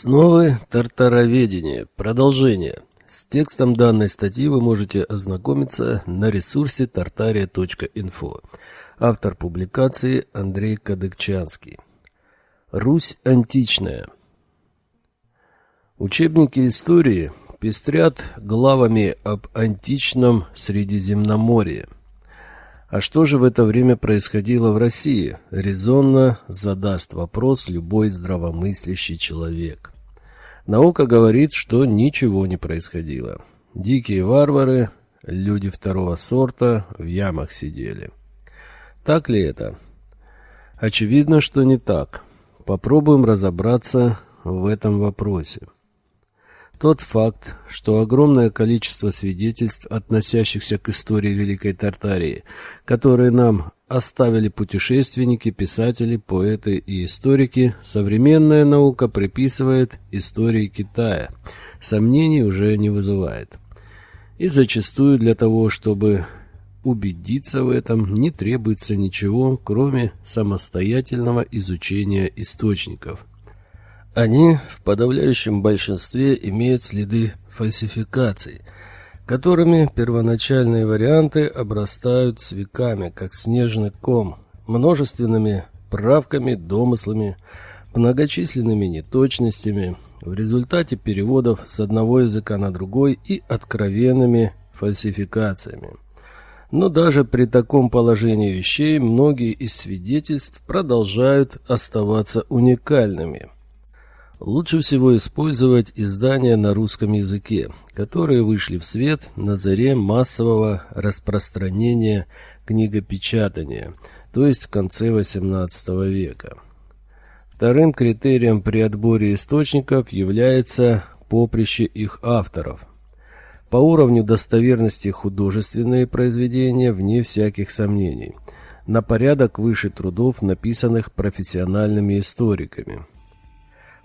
Основы тартароведения. Продолжение. С текстом данной статьи вы можете ознакомиться на ресурсе tartaria.info. Автор публикации Андрей Кадыкчанский. Русь античная. Учебники истории пестрят главами об античном Средиземноморье – а что же в это время происходило в России? Резонно задаст вопрос любой здравомыслящий человек. Наука говорит, что ничего не происходило. Дикие варвары, люди второго сорта в ямах сидели. Так ли это? Очевидно, что не так. Попробуем разобраться в этом вопросе. Тот факт, что огромное количество свидетельств, относящихся к истории Великой Тартарии, которые нам оставили путешественники, писатели, поэты и историки, современная наука приписывает истории Китая, сомнений уже не вызывает. И зачастую для того, чтобы убедиться в этом, не требуется ничего, кроме самостоятельного изучения источников – они в подавляющем большинстве имеют следы фальсификаций, которыми первоначальные варианты обрастают с веками, как снежный ком, множественными правками, домыслами, многочисленными неточностями, в результате переводов с одного языка на другой и откровенными фальсификациями. Но даже при таком положении вещей многие из свидетельств продолжают оставаться уникальными – Лучше всего использовать издания на русском языке, которые вышли в свет на заре массового распространения книгопечатания, то есть в конце XVIII века. Вторым критерием при отборе источников является поприще их авторов. По уровню достоверности художественные произведения вне всяких сомнений, на порядок выше трудов, написанных профессиональными историками –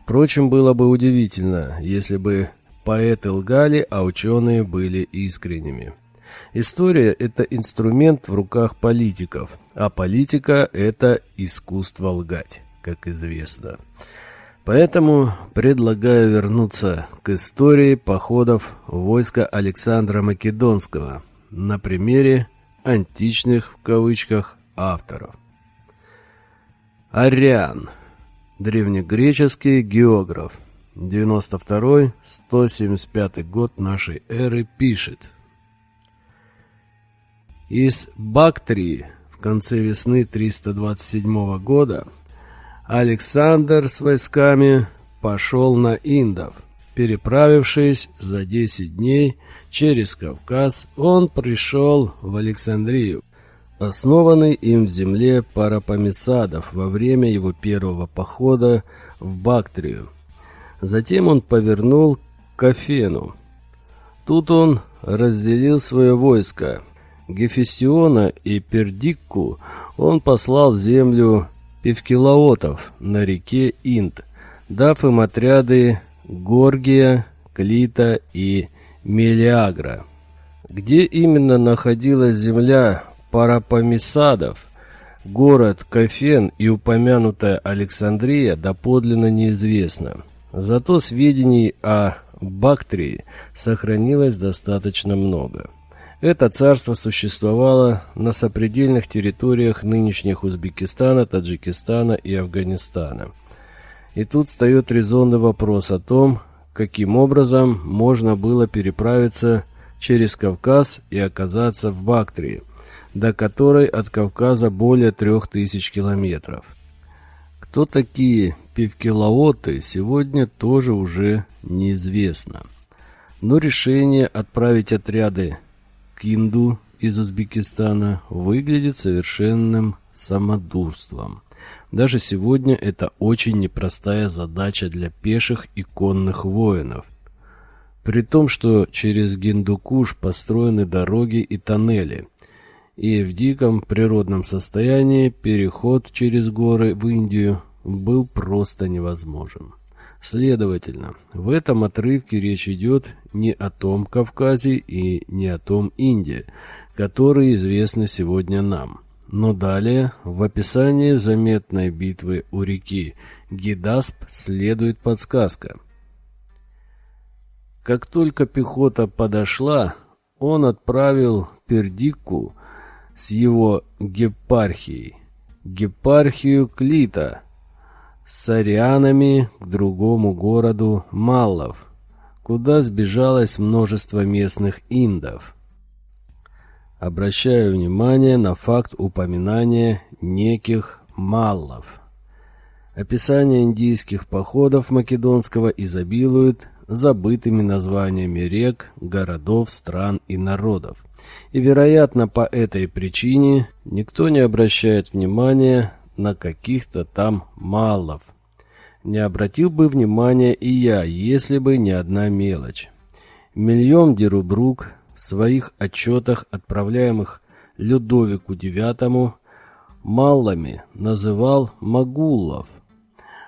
Впрочем, было бы удивительно, если бы поэты лгали, а ученые были искренними. История – это инструмент в руках политиков, а политика – это искусство лгать, как известно. Поэтому предлагаю вернуться к истории походов войска Александра Македонского на примере античных в кавычках авторов. Ариан – Древнегреческий географ. 92-175 год нашей эры пишет. Из Бактрии в конце весны 327 года Александр с войсками пошел на Индов. Переправившись за 10 дней через Кавказ, он пришел в Александрию, основанный им в земле Парапамисадов во время его первого похода в Бактрию. Затем он повернул к Афену. Тут он разделил свое войско. Гефесиона и Пердикку он послал в землю Певкилаотов на реке Инд, дав им отряды Горгия, Клита и Мелиагра. Где именно находилась земля Парапамисадов, город Кафен и упомянутая Александрия доподлинно неизвестно. Зато сведений о Бактрии сохранилось достаточно много. Это царство существовало на сопредельных территориях нынешних Узбекистана, Таджикистана и Афганистана. И тут встает резонный вопрос о том, каким образом можно было переправиться через Кавказ и оказаться в Бактрии – до которой от Кавказа более трех тысяч километров. Кто такие пивкилаоты, сегодня тоже уже неизвестно. Но решение отправить отряды к Инду из Узбекистана выглядит совершенным самодурством. Даже сегодня это очень непростая задача для пеших и конных воинов. При том, что через Гиндукуш построены дороги и тоннели – и в диком природном состоянии переход через горы в Индию был просто невозможен. Следовательно, в этом отрывке речь идет не о том Кавказе и не о том Индии, которые известны сегодня нам, Но далее, в описании заметной битвы у реки Гидасп следует подсказка. Как только пехота подошла, он отправил Пердикку с его гепархией, гепархию Клита, с арианами к другому городу Маллов, куда сбежалось множество местных индов. Обращаю внимание на факт упоминания неких Маллов. Описание индийских походов македонского изобилует забытыми названиями рек, городов, стран и народов. И, вероятно, по этой причине никто не обращает внимания на каких-то там малов. Не обратил бы внимания и я, если бы не одна мелочь. Мильон Дерубрук в своих отчетах, отправляемых Людовику IX, малами называл Магуллов,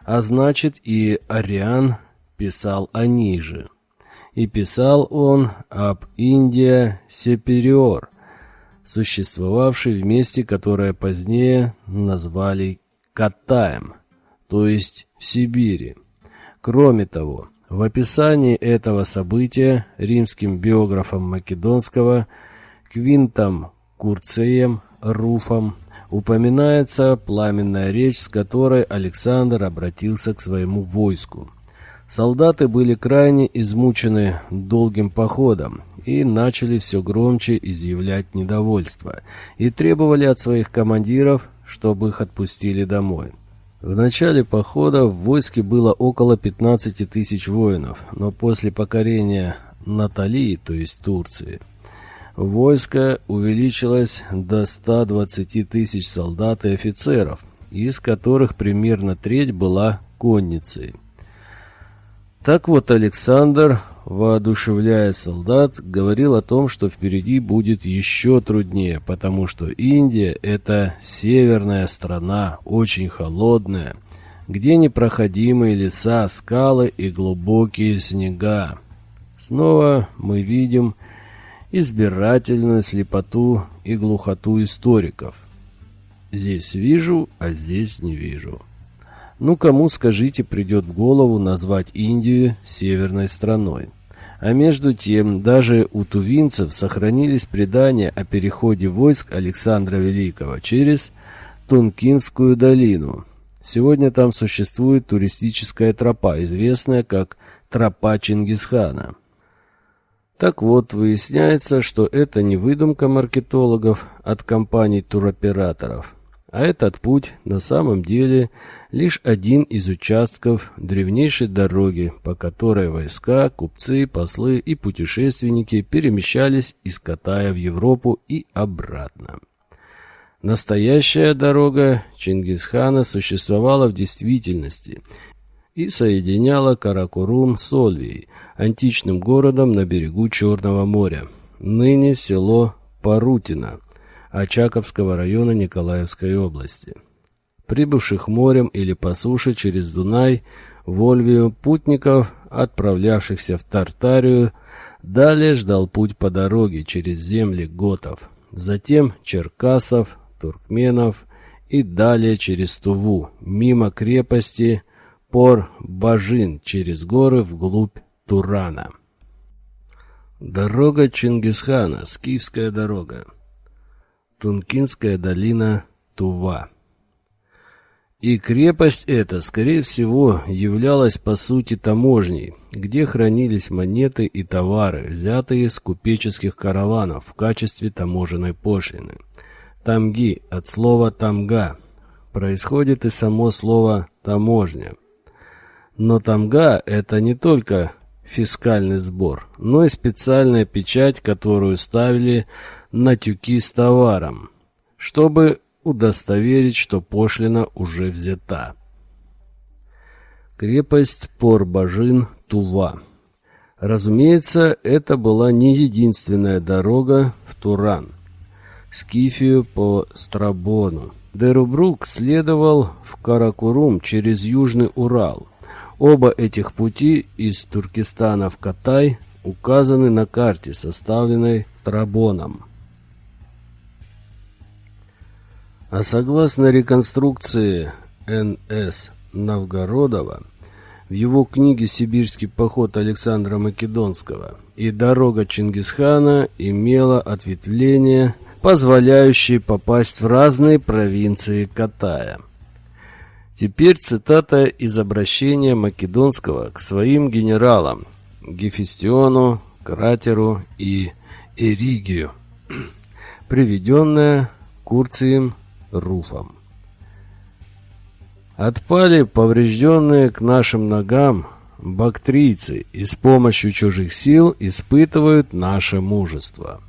а значит и Ариан писал они же. И писал он об Индия Сепериор, существовавшей в месте, которое позднее назвали Катаем, то есть в Сибири. Кроме того, в описании этого события римским биографом Македонского Квинтом Курцеем Руфом упоминается пламенная речь, с которой Александр обратился к своему войску. Солдаты были крайне измучены долгим походом и начали все громче изъявлять недовольство и требовали от своих командиров, чтобы их отпустили домой. В начале похода в войске было около 15 тысяч воинов, но после покорения Наталии, то есть Турции, войско увеличилось до 120 тысяч солдат и офицеров, из которых примерно треть была конницей. Так вот Александр, воодушевляя солдат, говорил о том, что впереди будет еще труднее, потому что Индия – это северная страна, очень холодная, где непроходимые леса, скалы и глубокие снега. Снова мы видим избирательную слепоту и глухоту историков. Здесь вижу, а здесь не вижу. Ну, кому, скажите, придет в голову назвать Индию северной страной? А между тем, даже у тувинцев сохранились предания о переходе войск Александра Великого через Тункинскую долину. Сегодня там существует туристическая тропа, известная как тропа Чингисхана. Так вот, выясняется, что это не выдумка маркетологов от компаний туроператоров, а этот путь на самом деле – лишь один из участков древнейшей дороги, по которой войска, купцы, послы и путешественники перемещались из Катая в Европу и обратно. Настоящая дорога Чингисхана существовала в действительности и соединяла Каракурум с Ольвией, античным городом на берегу Черного моря, ныне село Парутино, Очаковского района Николаевской области прибывших морем или по суше через Дунай в путников, отправлявшихся в Тартарию, далее ждал путь по дороге через земли готов, затем черкасов, туркменов и далее через Туву, мимо крепости Пор-Бажин, через горы вглубь Турана. Дорога Чингисхана, Скифская дорога. Тункинская долина, Тува. И крепость эта, скорее всего, являлась по сути таможней, где хранились монеты и товары, взятые с купеческих караванов в качестве таможенной пошлины. Тамги от слова тамга происходит и само слово таможня. Но тамга это не только фискальный сбор, но и специальная печать, которую ставили на тюки с товаром, чтобы удостоверить, что пошлина уже взята. Крепость Порбажин, Тува. Разумеется, это была не единственная дорога в Туран, Скифию по Страбону. Дерубрук следовал в Каракурум через Южный Урал. Оба этих пути из Туркестана в Катай указаны на карте, составленной Страбоном. А согласно реконструкции Н.С. Новгородова, в его книге «Сибирский поход Александра Македонского» и «Дорога Чингисхана» имела ответвление, позволяющее попасть в разные провинции Катая. Теперь цитата из обращения Македонского к своим генералам Гефестиону, Кратеру и Эригию, приведенная Курцием Руфом. Отпали поврежденные к нашим ногам бактрийцы и с помощью чужих сил испытывают наше мужество.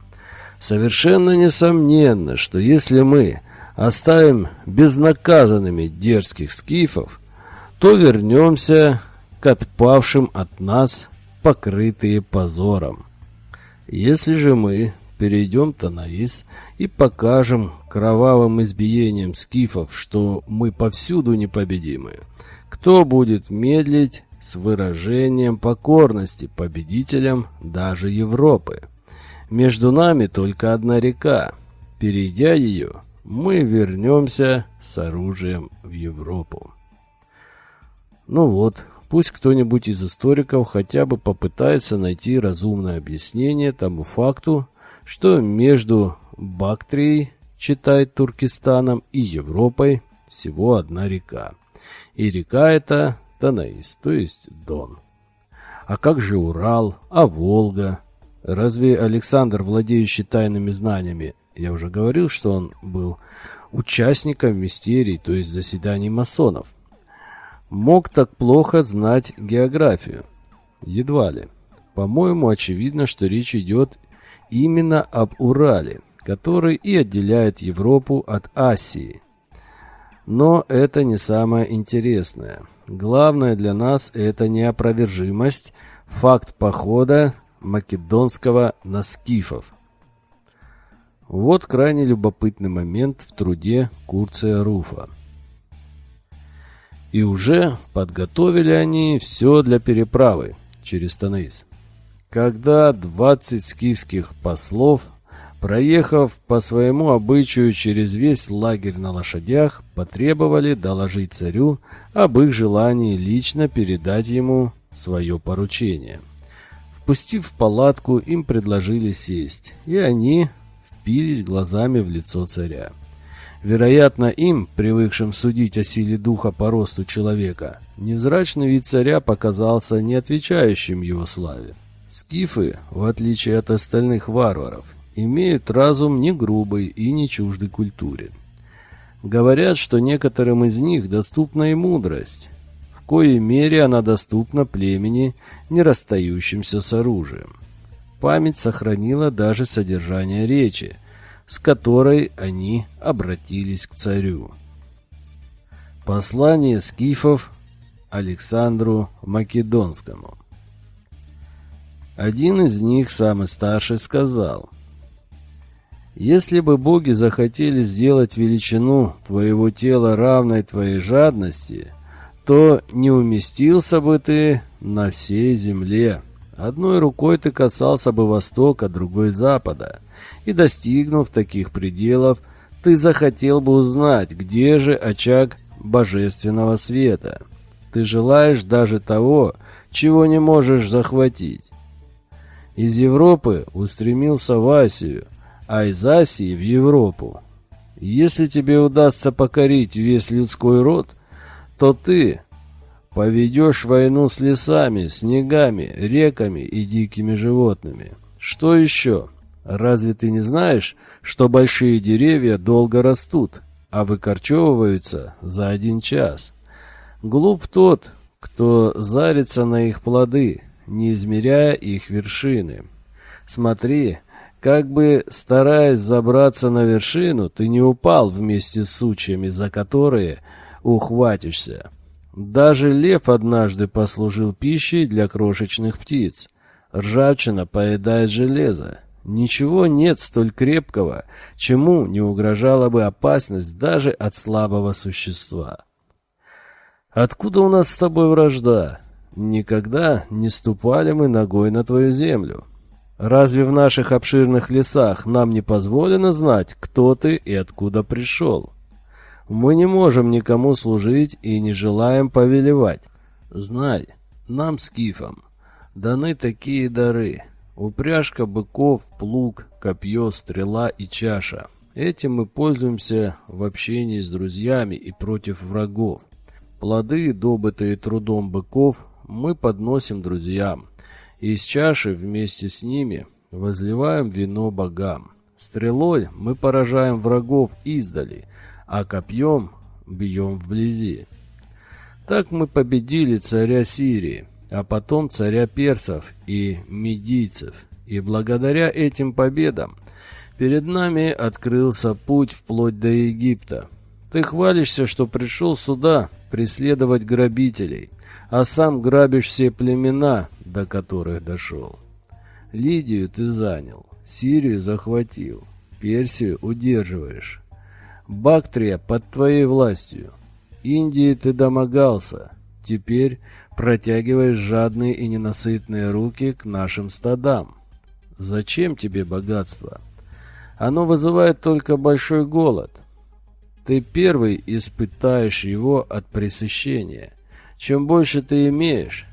Совершенно несомненно, что если мы оставим безнаказанными дерзких скифов, то вернемся к отпавшим от нас, покрытые позором. Если же мы перейдем Танаис и покажем кровавым избиением скифов, что мы повсюду непобедимы. Кто будет медлить с выражением покорности победителям даже Европы? Между нами только одна река. Перейдя ее, мы вернемся с оружием в Европу. Ну вот, пусть кто-нибудь из историков хотя бы попытается найти разумное объяснение тому факту, что между Бактрией, читает Туркестаном, и Европой всего одна река. И река эта Танаис, то есть Дон. А как же Урал, а Волга? Разве Александр, владеющий тайными знаниями, я уже говорил, что он был участником мистерий, то есть заседаний масонов, мог так плохо знать географию? Едва ли. По-моему, очевидно, что речь идет именно об Урале, который и отделяет Европу от Асии. Но это не самое интересное. Главное для нас это неопровержимость, факт похода македонского на скифов. Вот крайне любопытный момент в труде Курция Руфа. И уже подготовили они все для переправы через Танаис когда двадцать скифских послов, проехав по своему обычаю через весь лагерь на лошадях, потребовали доложить царю об их желании лично передать ему свое поручение. Впустив в палатку, им предложили сесть, и они впились глазами в лицо царя. Вероятно, им, привыкшим судить о силе духа по росту человека, невзрачный вид царя показался не отвечающим его славе. Скифы, в отличие от остальных варваров, имеют разум не грубый и не чуждый культуре. Говорят, что некоторым из них доступна и мудрость, в коей мере она доступна племени, не расстающимся с оружием. Память сохранила даже содержание речи, с которой они обратились к царю. Послание скифов Александру Македонскому один из них, самый старший, сказал, «Если бы боги захотели сделать величину твоего тела равной твоей жадности, то не уместился бы ты на всей земле. Одной рукой ты касался бы востока, другой запада, и, достигнув таких пределов, ты захотел бы узнать, где же очаг божественного света. Ты желаешь даже того, чего не можешь захватить из Европы устремился в Асию, а из Асии в Европу. Если тебе удастся покорить весь людской род, то ты поведешь войну с лесами, снегами, реками и дикими животными. Что еще? Разве ты не знаешь, что большие деревья долго растут, а выкорчевываются за один час? Глуп тот, кто зарится на их плоды, не измеряя их вершины. Смотри, как бы стараясь забраться на вершину, ты не упал вместе с сучьями, за которые ухватишься. Даже лев однажды послужил пищей для крошечных птиц. Ржавчина поедает железо. Ничего нет столь крепкого, чему не угрожала бы опасность даже от слабого существа. Откуда у нас с тобой вражда? Никогда не ступали мы ногой на твою землю. Разве в наших обширных лесах нам не позволено знать, кто ты и откуда пришел? Мы не можем никому служить и не желаем повелевать. Знай, нам, скифам, даны такие дары. Упряжка быков, плуг, копье, стрела и чаша. Этим мы пользуемся в общении с друзьями и против врагов. Плоды, добытые трудом быков, мы подносим друзьям. Из чаши вместе с ними возливаем вино богам. Стрелой мы поражаем врагов издали, а копьем бьем вблизи. Так мы победили царя Сирии, а потом царя персов и медийцев. И благодаря этим победам перед нами открылся путь вплоть до Египта. Ты хвалишься, что пришел сюда преследовать грабителей, а сам грабишь все племена, до которых дошел. Лидию ты занял, Сирию захватил, Персию удерживаешь. Бактрия под твоей властью. Индии ты домогался, теперь протягиваешь жадные и ненасытные руки к нашим стадам. Зачем тебе богатство? Оно вызывает только большой голод. Ты первый испытаешь его от пресыщения. Чем больше ты имеешь,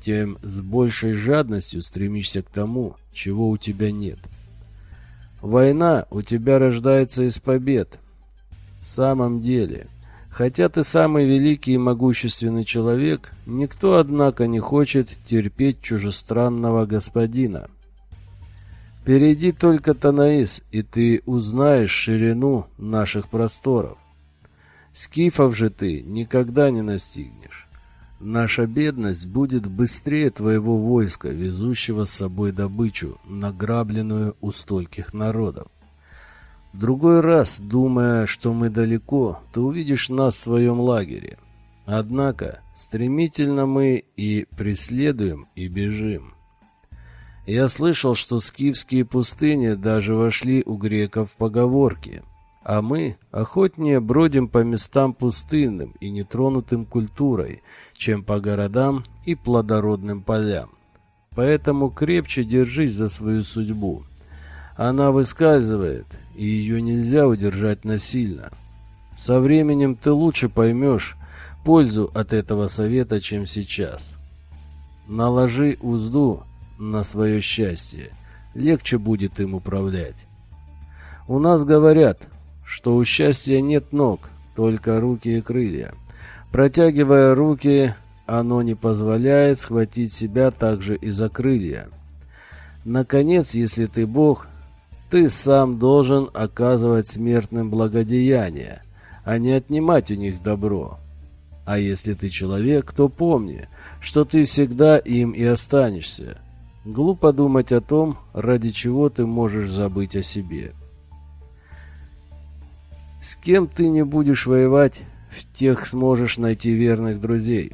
тем с большей жадностью стремишься к тому, чего у тебя нет. Война у тебя рождается из побед. В самом деле, хотя ты самый великий и могущественный человек, никто, однако, не хочет терпеть чужестранного господина. Перейди только Танаис, и ты узнаешь ширину наших просторов. Скифов же ты никогда не настигнешь. Наша бедность будет быстрее твоего войска, везущего с собой добычу, награбленную у стольких народов. В другой раз, думая, что мы далеко, ты увидишь нас в своем лагере. Однако, стремительно мы и преследуем, и бежим. Я слышал, что скифские пустыни даже вошли у греков в поговорки, а мы охотнее бродим по местам пустынным и нетронутым культурой, чем по городам и плодородным полям. Поэтому крепче держись за свою судьбу. Она выскальзывает, и ее нельзя удержать насильно. Со временем ты лучше поймешь пользу от этого совета, чем сейчас. Наложи узду на свое счастье, легче будет им управлять. У нас говорят, что у счастья нет ног, только руки и крылья. Протягивая руки, оно не позволяет схватить себя также и за крылья. Наконец, если ты Бог, ты сам должен оказывать смертным благодеяние, а не отнимать у них добро. А если ты человек, то помни, что ты всегда им и останешься. Глупо думать о том, ради чего ты можешь забыть о себе. С кем ты не будешь воевать, в тех сможешь найти верных друзей.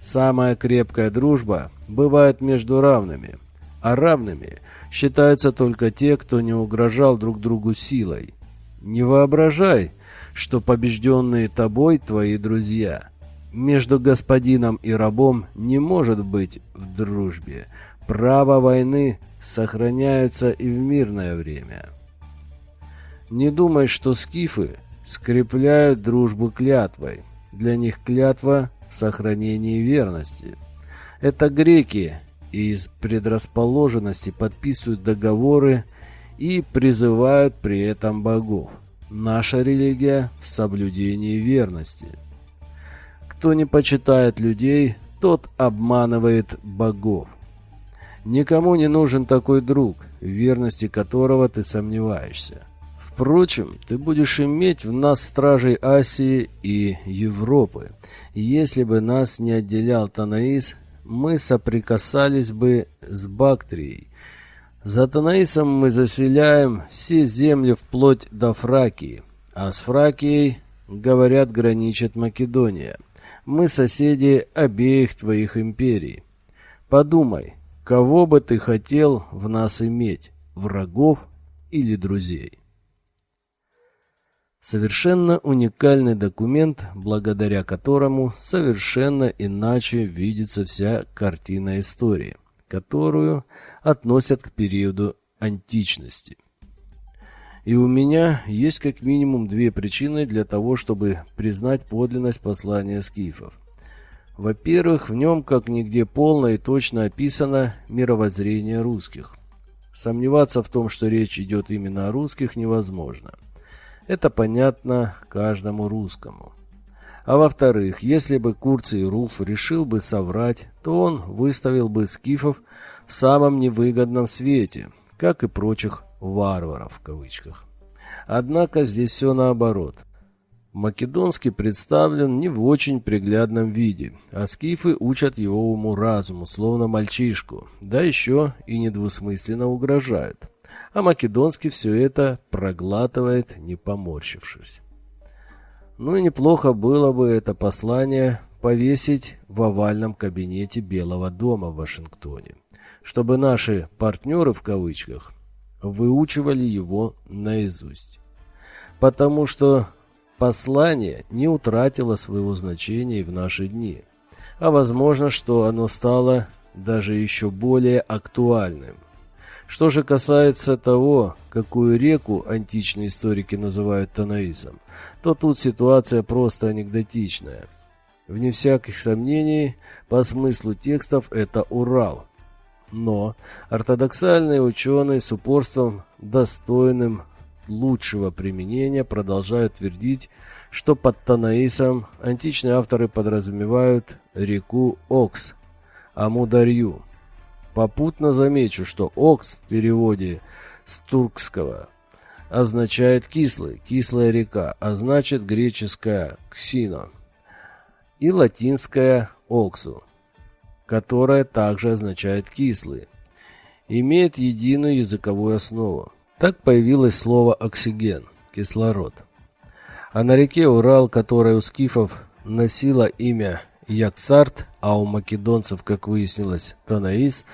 Самая крепкая дружба бывает между равными, а равными считаются только те, кто не угрожал друг другу силой. Не воображай, что побежденные тобой твои друзья. Между господином и рабом не может быть в дружбе, Право войны сохраняется и в мирное время. Не думай, что скифы скрепляют дружбу клятвой. Для них клятва – сохранение верности. Это греки из предрасположенности подписывают договоры и призывают при этом богов. Наша религия в соблюдении верности. Кто не почитает людей, тот обманывает богов. Никому не нужен такой друг, в верности которого ты сомневаешься. Впрочем, ты будешь иметь в нас стражей Асии и Европы. Если бы нас не отделял Танаис, мы соприкасались бы с Бактрией. За Танаисом мы заселяем все земли вплоть до Фракии, а с Фракией, говорят, граничит Македония. Мы соседи обеих твоих империй. Подумай, Кого бы ты хотел в нас иметь, врагов или друзей? Совершенно уникальный документ, благодаря которому совершенно иначе видится вся картина истории, которую относят к периоду античности. И у меня есть как минимум две причины для того, чтобы признать подлинность послания скифов. Во-первых, в нем как нигде полно и точно описано мировоззрение русских. Сомневаться в том, что речь идет именно о русских, невозможно. Это понятно каждому русскому. А во-вторых, если бы Курций Руф решил бы соврать, то он выставил бы скифов в самом невыгодном свете, как и прочих «варваров» в кавычках. Однако здесь все наоборот. Македонский представлен не в очень приглядном виде, а скифы учат его уму-разуму, словно мальчишку, да еще и недвусмысленно угрожают. А Македонский все это проглатывает, не поморщившись. Ну и неплохо было бы это послание повесить в овальном кабинете Белого дома в Вашингтоне, чтобы наши «партнеры» в кавычках выучивали его наизусть. Потому что послание не утратило своего значения и в наши дни, а возможно, что оно стало даже еще более актуальным. Что же касается того, какую реку античные историки называют Танаисом, то тут ситуация просто анекдотичная. Вне всяких сомнений, по смыслу текстов это Урал. Но ортодоксальные ученые с упорством, достойным лучшего применения продолжают твердить, что под Танаисом античные авторы подразумевают реку Окс, Амударью. Попутно замечу, что Окс в переводе с туркского означает кислый, кислая река, а значит греческая ксино и латинская оксу, которая также означает кислый, имеет единую языковую основу. Так появилось слово «оксиген» – кислород. А на реке Урал, которая у скифов носила имя Яксарт, а у македонцев, как выяснилось, Танаис,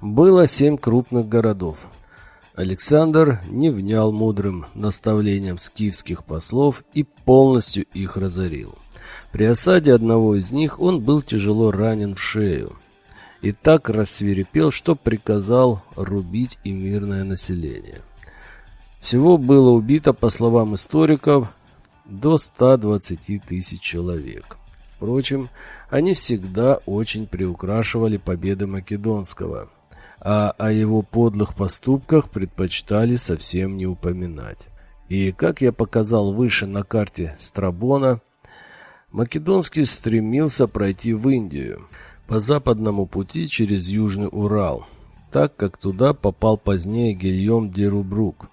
было семь крупных городов. Александр не внял мудрым наставлениям скифских послов и полностью их разорил. При осаде одного из них он был тяжело ранен в шею и так рассверепел, что приказал рубить и мирное население. Всего было убито, по словам историков, до 120 тысяч человек. Впрочем, они всегда очень приукрашивали победы Македонского, а о его подлых поступках предпочитали совсем не упоминать. И, как я показал выше на карте Страбона, Македонский стремился пройти в Индию – по западному пути через Южный Урал, так как туда попал позднее Гильем Дерубрук.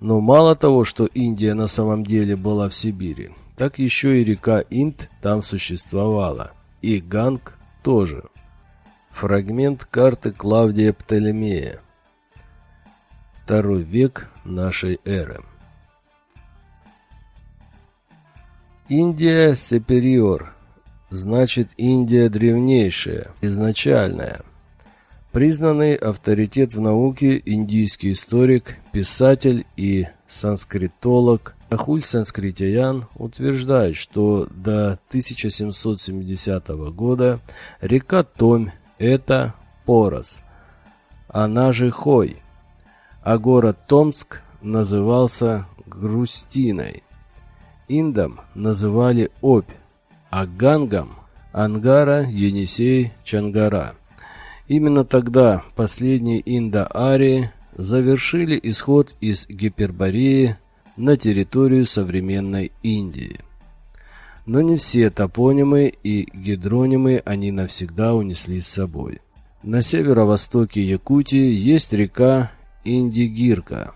Но мало того, что Индия на самом деле была в Сибири, так еще и река Инд там существовала, и Ганг тоже. Фрагмент карты Клавдия Птолемея. Второй век нашей эры. Индия Сепериор Значит, Индия древнейшая, изначальная. Признанный авторитет в науке индийский историк, писатель и санскритолог Рахуль Санскритяян утверждает, что до 1770 года река Томь – это Порос, она же Хой, а город Томск назывался Грустиной. Индом называли Обь, а Гангам – Ангара, Енисей, Чангара. Именно тогда последние индо-арии завершили исход из Гипербореи на территорию современной Индии. Но не все топонимы и гидронимы они навсегда унесли с собой. На северо-востоке Якутии есть река Индигирка.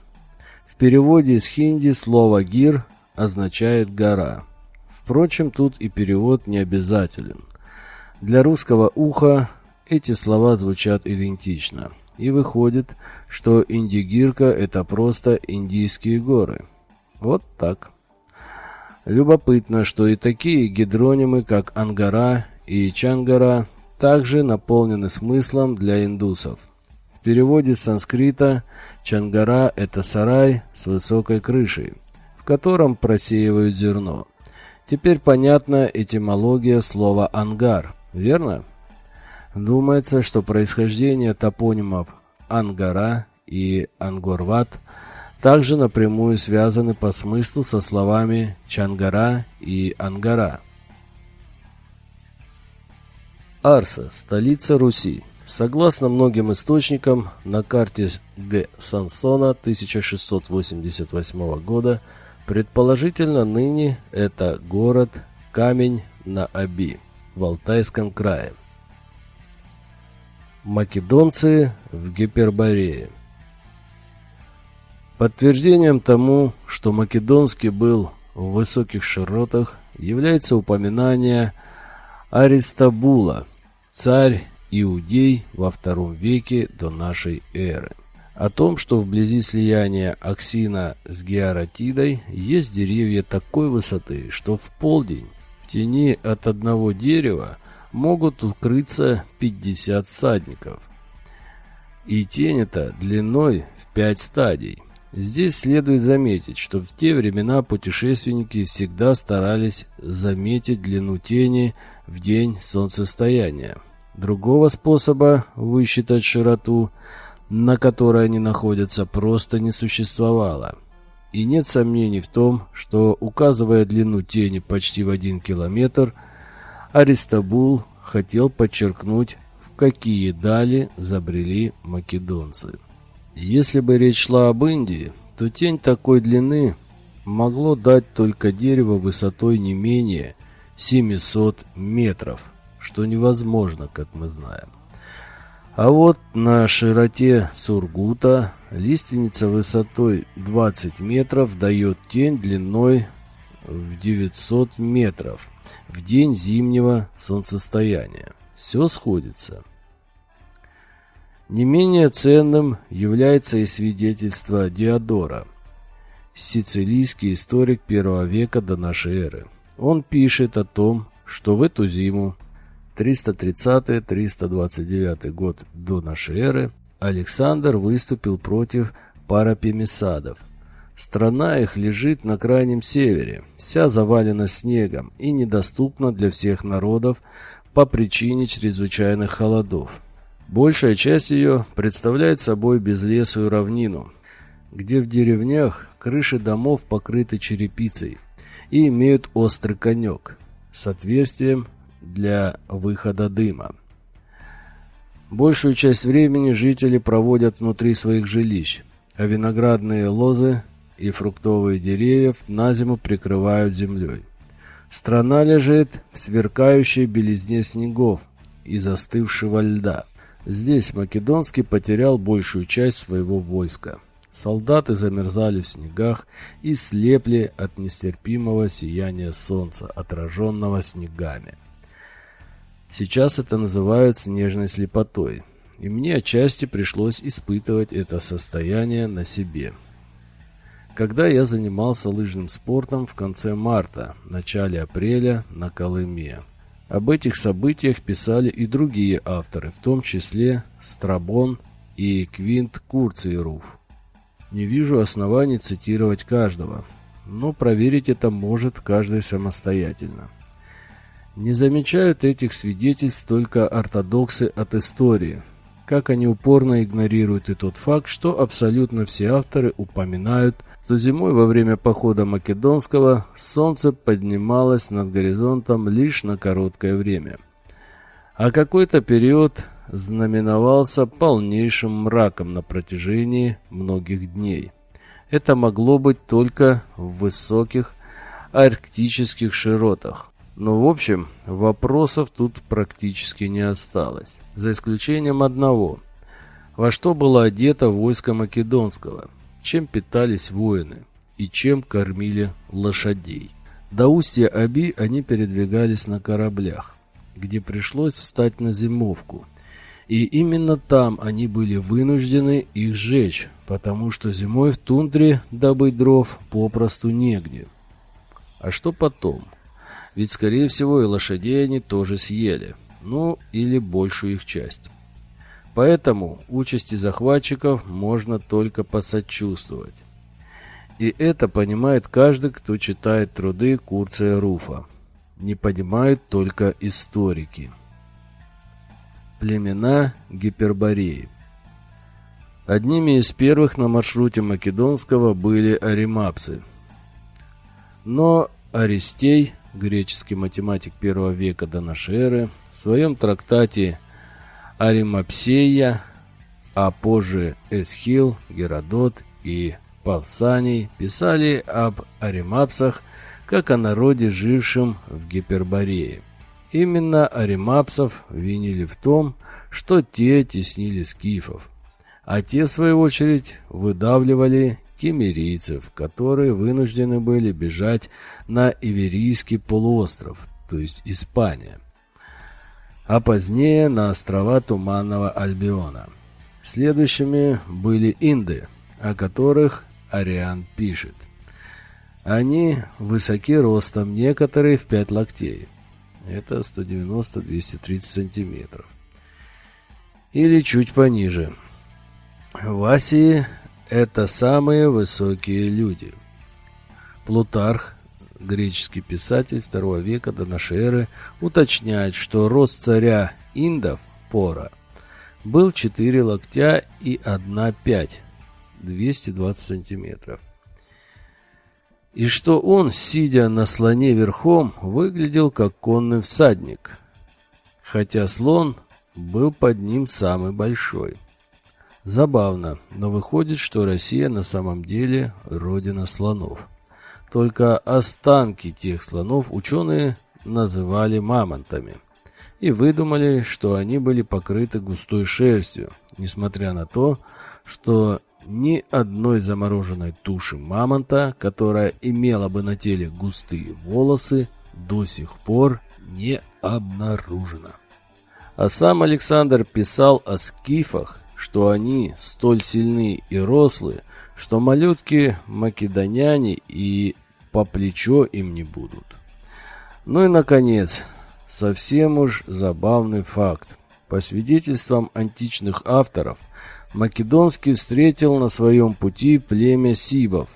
В переводе с хинди слово «гир» означает «гора». Впрочем, тут и перевод не обязателен. Для русского уха эти слова звучат идентично. И выходит, что Индигирка – это просто индийские горы. Вот так. Любопытно, что и такие гидронимы, как Ангара и Чангара, также наполнены смыслом для индусов. В переводе с санскрита Чангара – это сарай с высокой крышей, в котором просеивают зерно. Теперь понятна этимология слова «ангар», верно? Думается, что происхождение топонимов «ангара» и «ангорват» также напрямую связаны по смыслу со словами Чангара и Ангара. Арса – столица Руси. Согласно многим источникам, на карте Г. Сансона 1688 года предположительно ныне это город Камень на Аби в Алтайском крае. Македонцы в Гиперборее Подтверждением тому, что Македонский был в высоких широтах, является упоминание Аристабула, царь Иудей во втором веке до нашей эры. О том, что вблизи слияния Аксина с Геаратидой есть деревья такой высоты, что в полдень в тени от одного дерева могут укрыться 50 всадников. И тень эта длиной в 5 стадий. Здесь следует заметить, что в те времена путешественники всегда старались заметить длину тени в день солнцестояния. Другого способа высчитать широту, на которой они находятся, просто не существовало. И нет сомнений в том, что, указывая длину тени почти в один километр, Аристабул хотел подчеркнуть, в какие дали забрели македонцы. Если бы речь шла об Индии, то тень такой длины могло дать только дерево высотой не менее 700 метров, что невозможно, как мы знаем. А вот на широте Сургута лиственница высотой 20 метров дает тень длиной в 900 метров в день зимнего солнцестояния. Все сходится. Не менее ценным является и свидетельство Диодора, сицилийский историк первого века до нашей эры. Он пишет о том, что в эту зиму 330-329 год до нашей эры Александр выступил против парапемисадов. Страна их лежит на крайнем севере, вся завалена снегом и недоступна для всех народов по причине чрезвычайных холодов. Большая часть ее представляет собой безлесую равнину, где в деревнях крыши домов покрыты черепицей и имеют острый конек с отверстием для выхода дыма. Большую часть времени жители проводят внутри своих жилищ, а виноградные лозы и фруктовые деревья на зиму прикрывают землей. Страна лежит в сверкающей белизне снегов и застывшего льда. Здесь Македонский потерял большую часть своего войска. Солдаты замерзали в снегах и слепли от нестерпимого сияния солнца, отраженного снегами. Сейчас это называют снежной слепотой, и мне отчасти пришлось испытывать это состояние на себе. Когда я занимался лыжным спортом в конце марта, начале апреля на Колыме. Об этих событиях писали и другие авторы, в том числе Страбон и Квинт Курциеруф. Не вижу оснований цитировать каждого, но проверить это может каждый самостоятельно. Не замечают этих свидетельств только ортодоксы от истории, как они упорно игнорируют и тот факт, что абсолютно все авторы упоминают – что зимой во время похода Македонского солнце поднималось над горизонтом лишь на короткое время. А какой-то период знаменовался полнейшим мраком на протяжении многих дней. Это могло быть только в высоких арктических широтах. Но в общем, вопросов тут практически не осталось. За исключением одного. Во что было одето войско Македонского – чем питались воины и чем кормили лошадей. До устья Аби они передвигались на кораблях, где пришлось встать на зимовку. И именно там они были вынуждены их сжечь, потому что зимой в тундре добыть дров попросту негде. А что потом? Ведь, скорее всего, и лошадей они тоже съели, ну или большую их часть. Поэтому участи захватчиков можно только посочувствовать. И это понимает каждый, кто читает труды Курция Руфа. Не понимают только историки. Племена Гипербореи Одними из первых на маршруте Македонского были аримапсы. Но Аристей, греческий математик первого века до эры, в своем трактате «Аримапсея», а позже Эсхил, Геродот и Павсаний писали об аримапсах как о народе, жившем в Гиперборее. Именно аримапсов винили в том, что те теснили скифов, а те, в свою очередь, выдавливали кемерийцев, которые вынуждены были бежать на Иверийский полуостров, то есть Испания, а позднее на острова Туманного Альбиона. Следующими были инды, о которых Ариан пишет. Они высоки ростом, некоторые в 5 локтей. Это 190-230 сантиметров. Или чуть пониже. В Асии это самые высокие люди. Плутарх, греческий писатель второго века до нашей эры, уточняет, что рост царя индов, Пора, был 4 локтя и 1 пять, 220 сантиметров и что он, сидя на слоне верхом, выглядел как конный всадник, хотя слон был под ним самый большой. Забавно, но выходит, что Россия на самом деле родина слонов. Только останки тех слонов ученые называли мамонтами и выдумали, что они были покрыты густой шерстью, несмотря на то, что ни одной замороженной туши мамонта, которая имела бы на теле густые волосы, до сих пор не обнаружено. А сам Александр писал о скифах, что они столь сильны и рослые, что малютки македоняне и по плечо им не будут. Ну и, наконец, совсем уж забавный факт. По свидетельствам античных авторов – Македонский встретил на своем пути племя сибов.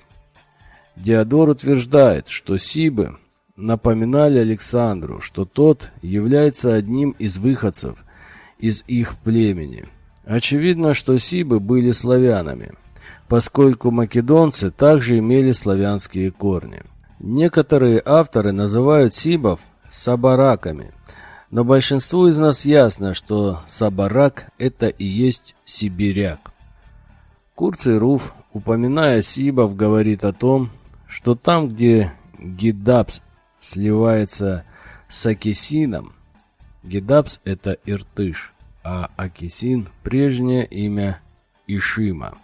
Диодор утверждает, что сибы напоминали Александру, что тот является одним из выходцев из их племени. Очевидно, что сибы были славянами, поскольку македонцы также имели славянские корни. Некоторые авторы называют сибов сабараками – но большинству из нас ясно, что Сабарак – это и есть сибиряк. Курций Руф, упоминая Сибов, говорит о том, что там, где Гидапс сливается с Акисином, Гидапс – это Иртыш, а Акисин – прежнее имя Ишима.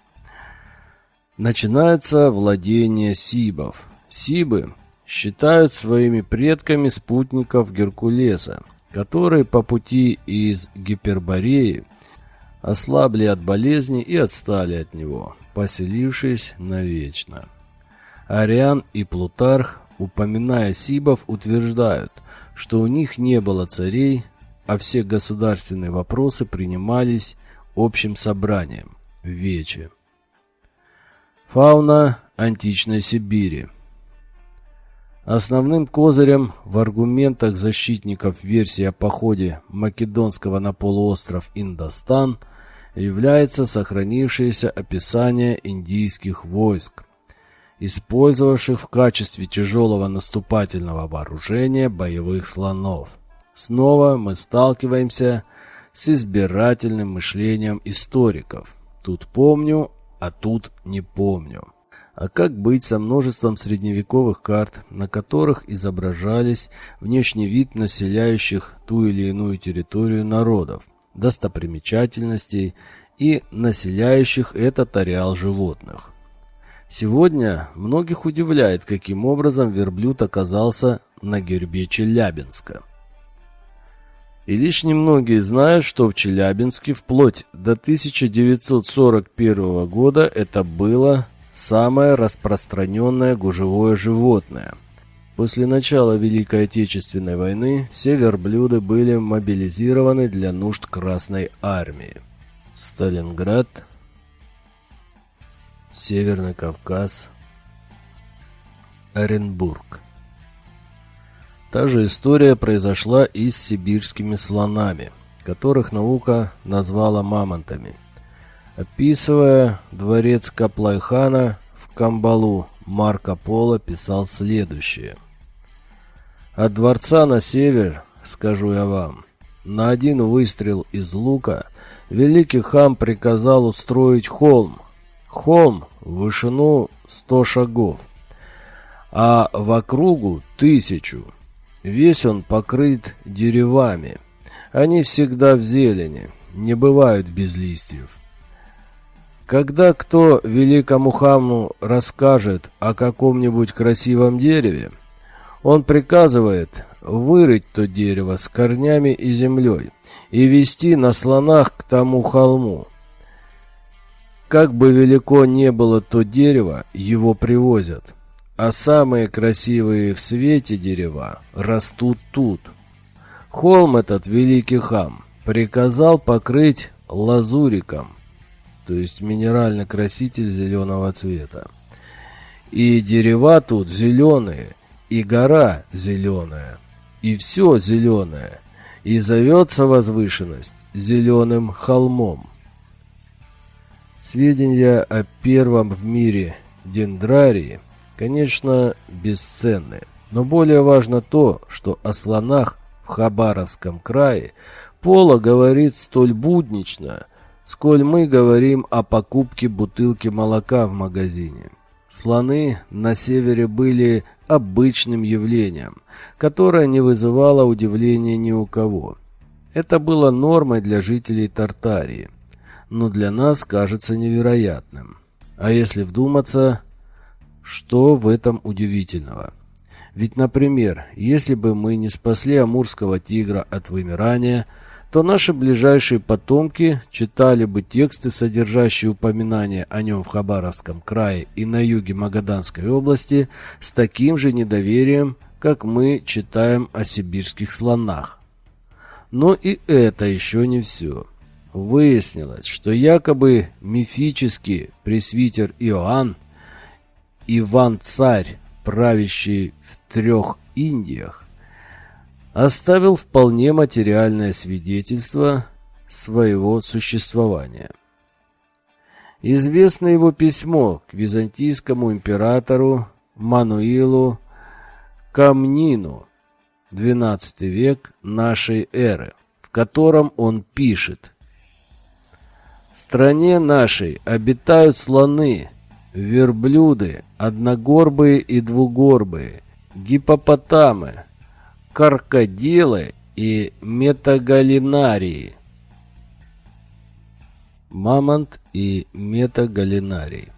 Начинается владение Сибов. Сибы считают своими предками спутников Геркулеса, которые по пути из Гипербореи ослабли от болезни и отстали от него, поселившись навечно. Ариан и Плутарх, упоминая Сибов, утверждают, что у них не было царей, а все государственные вопросы принимались общим собранием Вече. Фауна античной Сибири – Основным козырем в аргументах защитников версии о походе Македонского на полуостров Индостан является сохранившееся описание индийских войск, использовавших в качестве тяжелого наступательного вооружения боевых слонов. Снова мы сталкиваемся с избирательным мышлением историков. Тут помню, а тут не помню. А как быть со множеством средневековых карт, на которых изображались внешний вид населяющих ту или иную территорию народов, достопримечательностей и населяющих этот ареал животных? Сегодня многих удивляет, каким образом верблюд оказался на гербе Челябинска. И лишь немногие знают, что в Челябинске вплоть до 1941 года это было Самое распространенное гужевое животное. После начала Великой Отечественной войны все верблюды были мобилизированы для нужд Красной Армии. Сталинград, Северный Кавказ, Оренбург. Та же история произошла и с сибирскими слонами, которых наука назвала мамонтами – Описывая дворец Каплайхана в Камбалу, Марко Поло писал следующее. «От дворца на север, скажу я вам, на один выстрел из лука великий хам приказал устроить холм. Холм в вышину сто шагов, а в округу тысячу. Весь он покрыт деревами. Они всегда в зелени, не бывают без листьев. Когда кто великому хаму расскажет о каком-нибудь красивом дереве, он приказывает вырыть то дерево с корнями и землей и вести на слонах к тому холму. Как бы велико не было то дерево, его привозят, а самые красивые в свете дерева растут тут. Холм этот великий хам приказал покрыть лазуриком – то есть минеральный краситель зеленого цвета. И дерева тут зеленые, и гора зеленая, и все зеленое, и зовется возвышенность зеленым холмом. Сведения о первом в мире дендрарии, конечно, бесценны, но более важно то, что о слонах в Хабаровском крае Пола говорит столь буднично, сколь мы говорим о покупке бутылки молока в магазине. Слоны на севере были обычным явлением, которое не вызывало удивления ни у кого. Это было нормой для жителей Тартарии, но для нас кажется невероятным. А если вдуматься, что в этом удивительного? Ведь, например, если бы мы не спасли амурского тигра от вымирания – то наши ближайшие потомки читали бы тексты, содержащие упоминания о нем в Хабаровском крае и на юге Магаданской области, с таким же недоверием, как мы читаем о сибирских слонах. Но и это еще не все. Выяснилось, что якобы мифический пресвитер Иоанн, Иван-царь, правящий в трех Индиях, оставил вполне материальное свидетельство своего существования. Известно его письмо к византийскому императору Мануилу Камнину, XII век нашей эры, в котором он пишет «В стране нашей обитают слоны, верблюды, одногорбые и двугорбые, гипопотамы, каркадилы и метагалинарии. Мамонт и метагалинарий.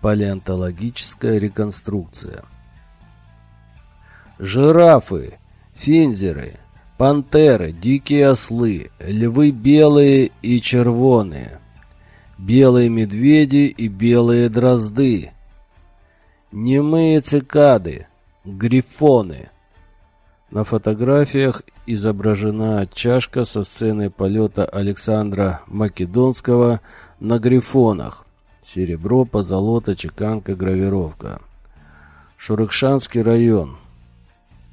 Палеонтологическая реконструкция. Жирафы, финзеры, пантеры, дикие ослы, львы белые и червоные, белые медведи и белые дрозды, немые цикады, грифоны – на фотографиях изображена чашка со сцены полета Александра Македонского на грифонах. Серебро, позолота, чеканка, гравировка. Шурыкшанский район.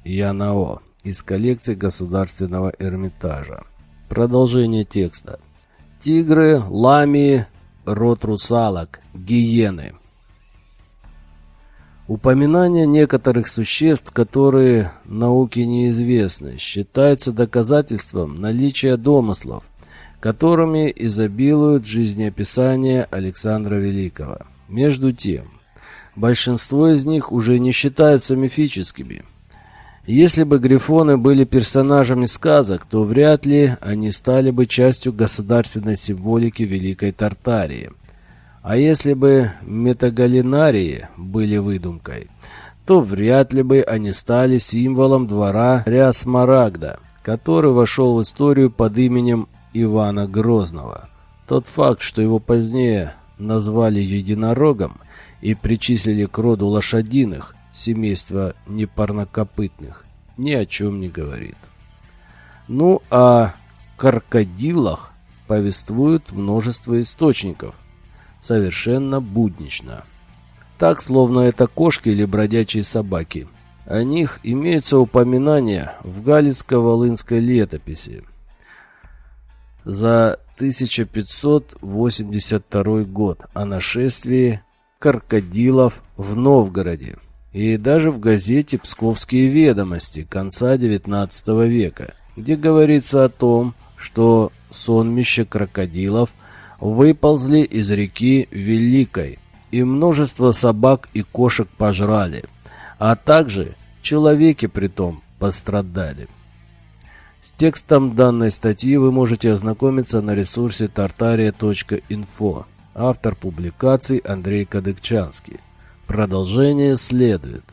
Янао. Из коллекции Государственного Эрмитажа. Продолжение текста. Тигры, ламии, рот русалок, гиены. Упоминание некоторых существ, которые науке неизвестны, считается доказательством наличия домыслов, которыми изобилуют жизнеописания Александра Великого. Между тем, большинство из них уже не считаются мифическими. Если бы грифоны были персонажами сказок, то вряд ли они стали бы частью государственной символики Великой Тартарии – а если бы метагалинарии были выдумкой, то вряд ли бы они стали символом двора Рясмарагда, который вошел в историю под именем Ивана Грозного. Тот факт, что его позднее назвали единорогом и причислили к роду лошадиных, семейства непарнокопытных, ни о чем не говорит. Ну, а крокодилах повествуют множество источников, совершенно буднично. Так, словно это кошки или бродячие собаки. О них имеются упоминания в Галицко-Волынской летописи. за 1582 год о нашествии крокодилов в Новгороде и даже в газете «Псковские ведомости» конца XIX века, где говорится о том, что сонмище крокодилов выползли из реки Великой, и множество собак и кошек пожрали, а также человеки притом пострадали. С текстом данной статьи вы можете ознакомиться на ресурсе tartaria.info. Автор публикаций Андрей Кадыкчанский. Продолжение следует.